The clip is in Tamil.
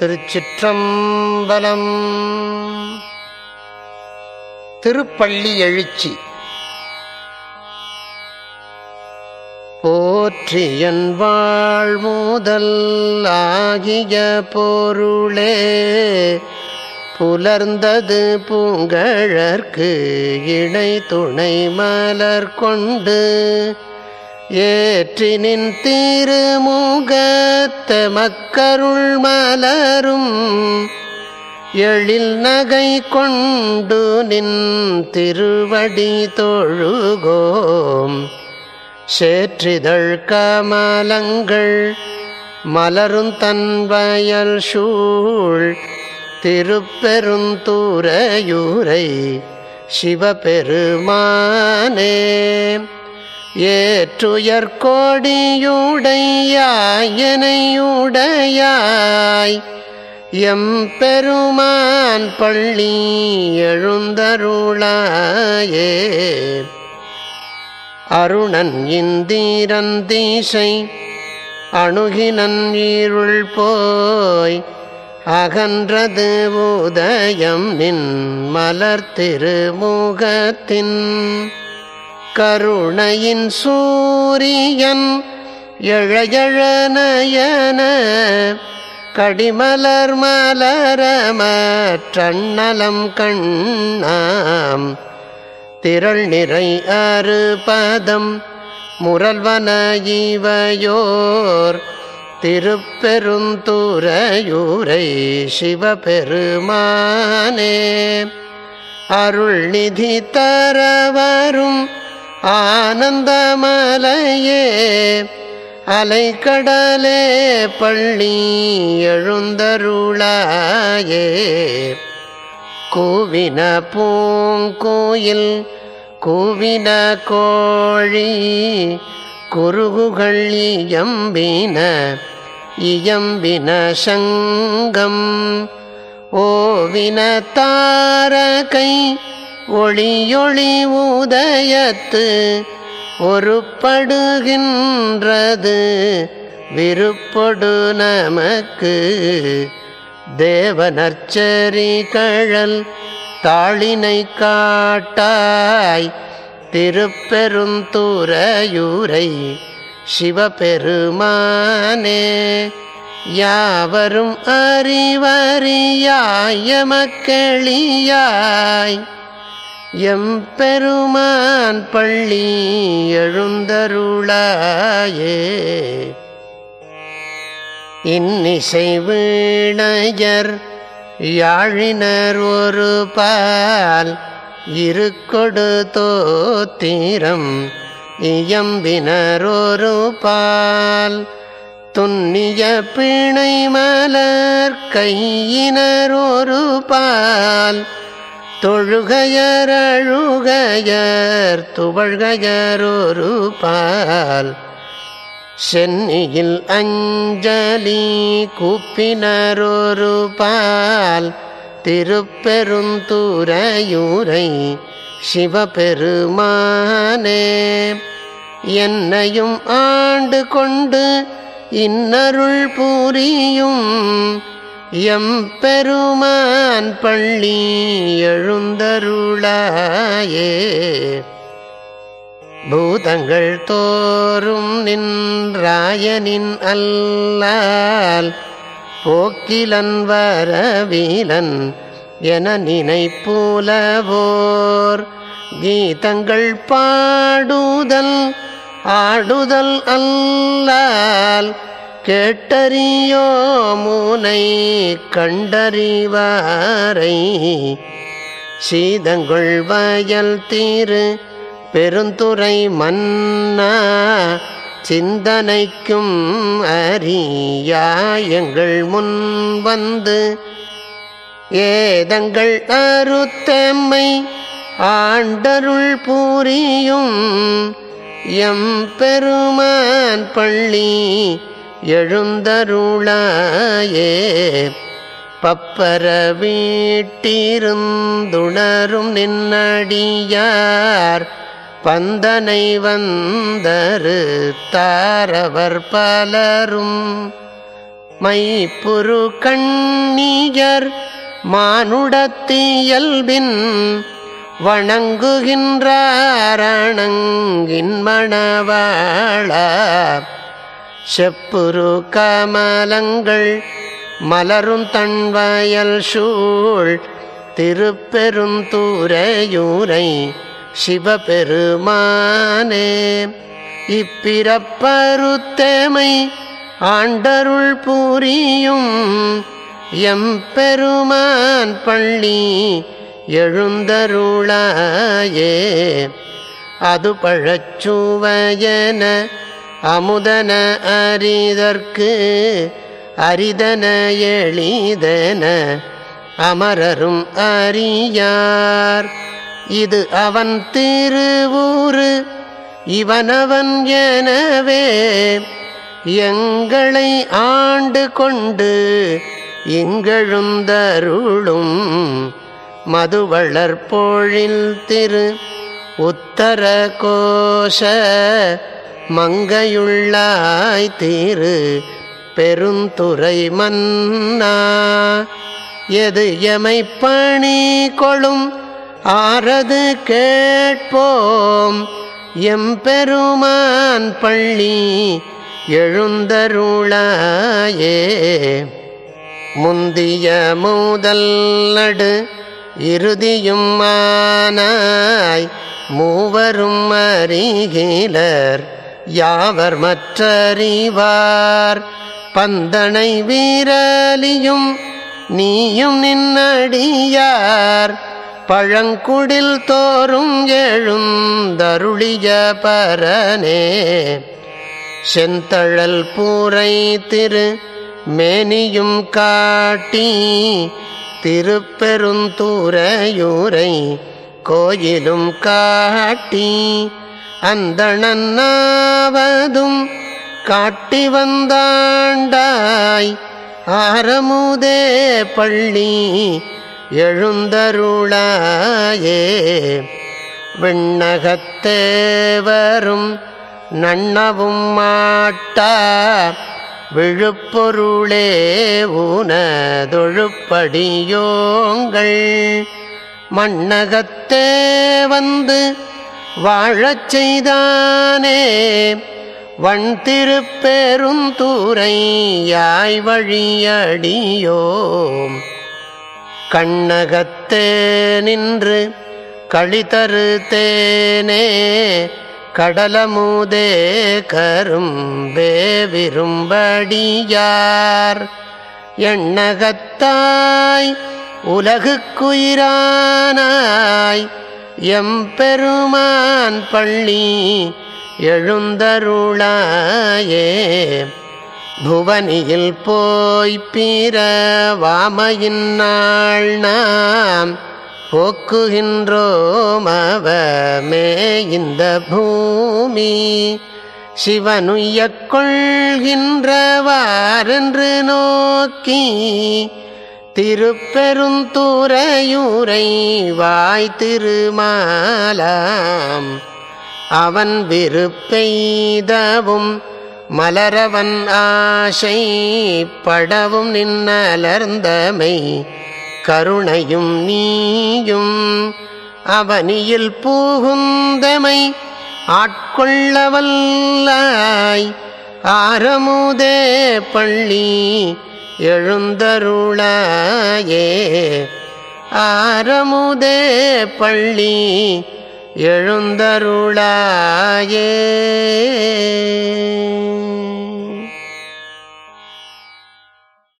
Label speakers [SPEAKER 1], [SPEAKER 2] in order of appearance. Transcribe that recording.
[SPEAKER 1] திருச்சிற்றம்பலம். திருப்பள்ளி எழுச்சி. போற்றியன் வாழ்முதல் ஆகிய பொருளே புலர்ந்தது பூங்கழற்கு இணை துணை மலர் கொண்டு ஏற்றினின் திருமுகத்த மக்கருள் மலரும். எழில் நகை கொண்டு நின் திருவடி தொழுகோம். சேற்றிதழ் கமலங்கள் மலரும் தன்வயல் சூழ். திருப்பெருந்தூரையூரை சிவபெருமானே. ஏற்றுயர் கோடியுடையாயனையுடையாய். எம் பெருமான் பள்ளி எழுந்தருளாயே. அருணன் இந்தீரந்தீசை அணுகினன் ஈருள் போய். அகன்றது உதயம் நின் மலர் திருமுகத்தின் கருணையின் சூரியன் எழையழநயன கடிமலர் மலரமற்றண்ணலம் கண்ணாம். திரள் நிறை அறுபதம் முரல்வன இவையோர் திருப்பெருந்துரையூரை சிவபெருமானே. அருள் நிதி தரவரும் ஆனந்தமலையே அலைக்கடலே பள்ளி எழுந்தருளாயே. கூவின பூங்கோயில் கூவின கோழி குருகுகள் இயம்பின இயம்பின சங்கம். ஓவின தாரகை ஒளியொளி உதயத்து ஒருப்படுகின்றது விருப்பொடு நமக்கு தேவனர்ச்சரி கழல் தாளினை காட்டாய். திருப்பெருந்துறையூரை சிவபெருமானே யாவரும் அறிவறியாயமக்களியாய் எம் பெருமான் பள்ளி எழுந்தருளாயே. இன்னிசை வீணையர் யாழினர் ஒரு பால் இருக்கொடு தோத்திரம். இயம்பினர் ஒரு பால் துன்னிய பிணை மலர் கையினர் ஒரு பால் தொழுகையர் அழுகையர் துவழ்கையர் ஒரு பால். சென்னியில் அஞ்சலி கூப்பினரொரு பால். திருப்பெருந்துறையூரை சிவபெருமானே என்னையும் ஆண்டு கொண்டு இன்னருள் புரியும் எம் பெருமான் பள்ளி எழுந்தருளாயே. பூதங்கள் தோறும் நின்றாயனின் அல்லால் போக்கிலன் வரவீலன் என நினைப்புலவோர். கீதங்கள் பாடுதல் ஆடுதல் அல்லால் கேட்டறியோ மூனை கண்டறிவாரை. சீதங்கொள் வயல் தீரு பெருந்துரை மன்னா சிந்தனைக்கும் அறியாயங்கள் முன் வந்து ஏதங்கள் அருத்தம்மை ஆண்டருள் பூரியும் எம் பெருமான் பள்ளி எழுந்தருளாயே. பப்பர வீட்டிருந்துணரும் நின்னடியார். பந்தனை வந்தரு தாரவர் பலரும். மைப்புரு கண்ணியர் மானுடத்தியல்பின் வணங்குகின்றாரணங்கின் மணவாழ செப்புரு கமலங்கள் மலரும் தன்வயல் சூழ். திருப்பெருந்துறையூரை சிவபெருமானே. இப்பிறப்பருத்தேமை ஆண்டருள் புரியும். எம்பெருமான் பள்ளி எழுந்தருளாயே. அது பழச்சுவயன அமுதன அரிதற்கு அரிதன எளிதன அமரரும் அறியார். இது அவன் திருவூரு இவனவன் எனவே எங்களை ஆண்டு கொண்டு இங்கெழுந்தருளும் மதுவளர் பொழில் திரு உத்தர கோஷ மங்கையுள்ளாய் தீரு பெருந்துறை மன்னா. எது எமை பணி கொளும் ஆறது கேட்போம். எம்பெருமான் பள்ளி எழுந்தருளாயே. முந்திய மூதல் நடு இறுதியும் மானாய் மூவரும் அறிகிலர். யாவர் மற்றறிவார் பந்தனை வீரலியும் நீயும் நின்னடியார். பழங்குடில் தோறும் எழும் தருளிய பரனே. செந்தழல் பூரை திரு மேனியும் காட்டி திருப்பெருந்தூரையூரை கோயிலும் காட்டி அந்தணன்னாவதும் காட்டி வந்தாண்டாய். ஆரமுதே பள்ளி எழுந்தருளாயே. விண்ணகத்தே வரும் நன்னவும் மாட்டா. விழுப்பொருளே ஊனதொழுப்படியோங்கள். மண்ணகத்தே வந்து வாழச் செய்தானே. வண் திருப்பெருந்தூரை யாய் வழியடியோம். கண்ணகத்தே நின்று களிதரு தேனே கடலமுதே கரும்பே விரும்படியார். எண்ணகத்தாய் உலகுக்குயிரானாய் எம்பெருமான் பள்ளி எழுந்தருளாயே. புவனியில் போய் பிறவாமையின் நாள் நாம் போக்குகின்றோம் அவமே இந்த பூமி. சிவனுய்யக் கொள்கின்றவாரென்று நோக்கி திருப்பெருந்துறையூரை வாய் திருமாலாம் அவன் விருப்பெய்தவும் மலரவன் ஆசை படவும் நின்னலர்ந்தமை கருணையும் நீயும் அவனியில் பூகுந்தமை ஆட்கொள்ளவல்லாய். ஆரமுதே பள்ளி எழுந்தருளாயே. ஆரமுதே பள்ளி எழுந்தருளாயே.